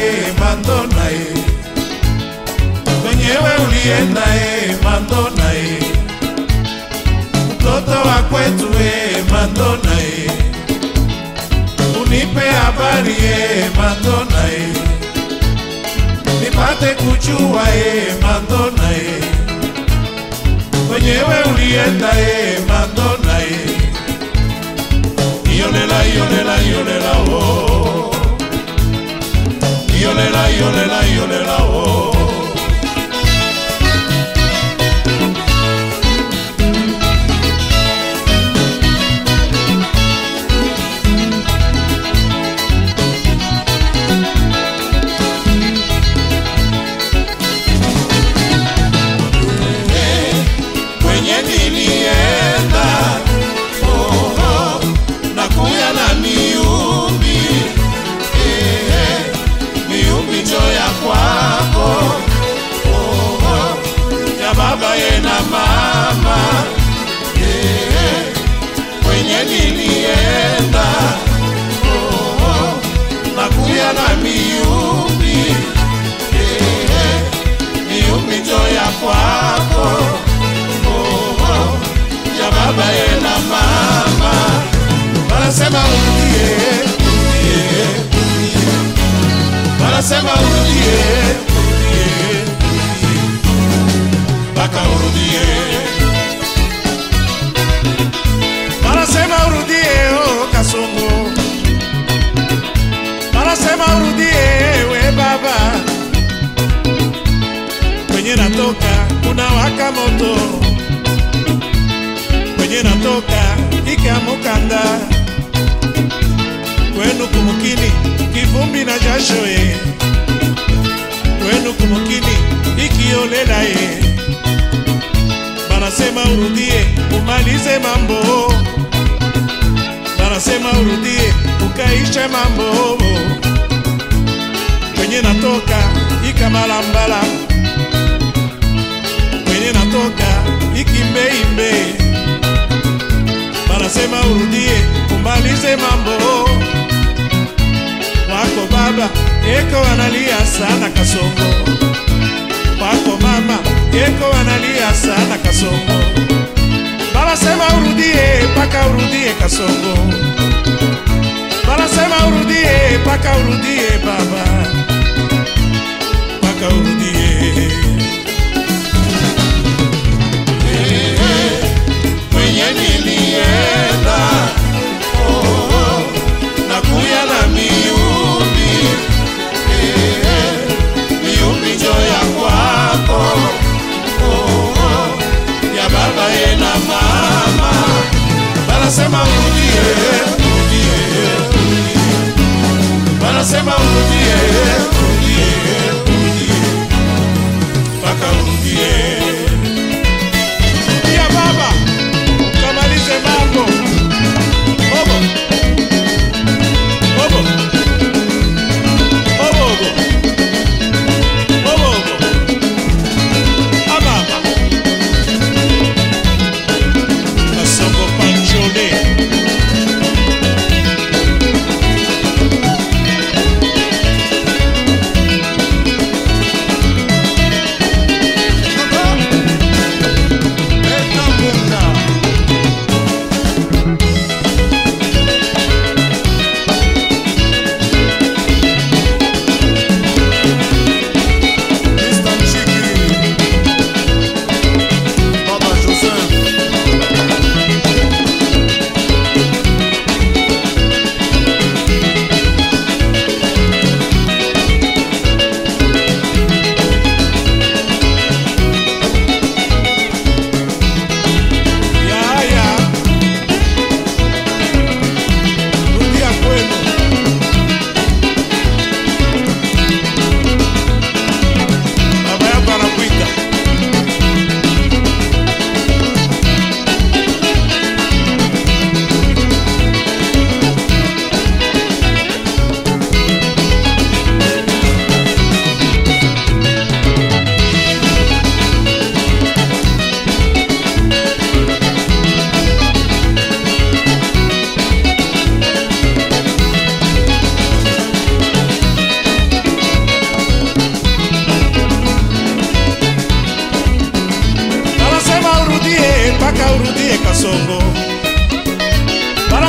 ye mando na ye. Tonyewe ulienda ye mando na ye. Mtoto wa kwetu ye mando na ye. Unipe habari ye mando na ye. Nipate kujua ye mando na ye. Tonyewe ulienda ye mando na ye. Ionela ionela ionela o oh. y ole la y ole la y ole la oh. Nilienda oh, oh, na kuya na miumbi eh, eh, miumbi njo ya kwako. Oh ya baba ye na mama. Wanasema urudie urudie. Urudie wanasema urudie urudie urudie. Mpaka urudie natoka waka moto. Kwenye natoka ikamukanda kwenu kumukini kivumbi na jasho ye kwenu kumukini ikiolela ye banasema urudie umalize mambo. Banasema urudie ukaishe mambo. Kwenye natoka ikamalambala natoka ikimbeimbe banasema urudie umalize mambo wako baba eko analia sana kasongo. Wako mama eko analia sana kasongo. Banasema urudie mpaka urudie kasongo. Banasema urudie mpaka urudie banasema urudie urudie urudie banasema urudie urudie urudie mpaka urudie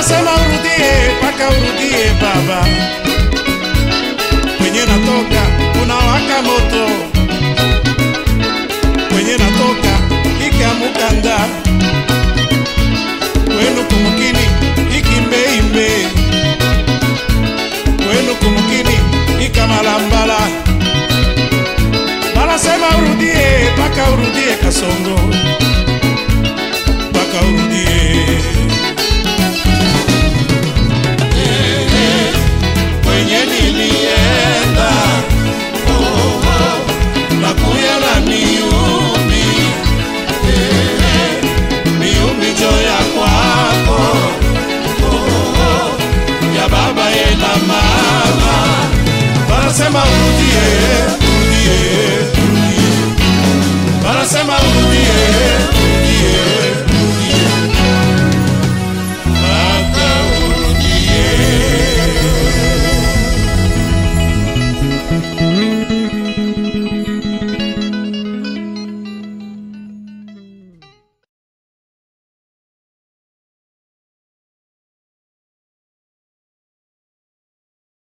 Wanasema urudie mpaka urudie baba, kwenye natoka unawaka moto, kwenye natoka ikiamuka nda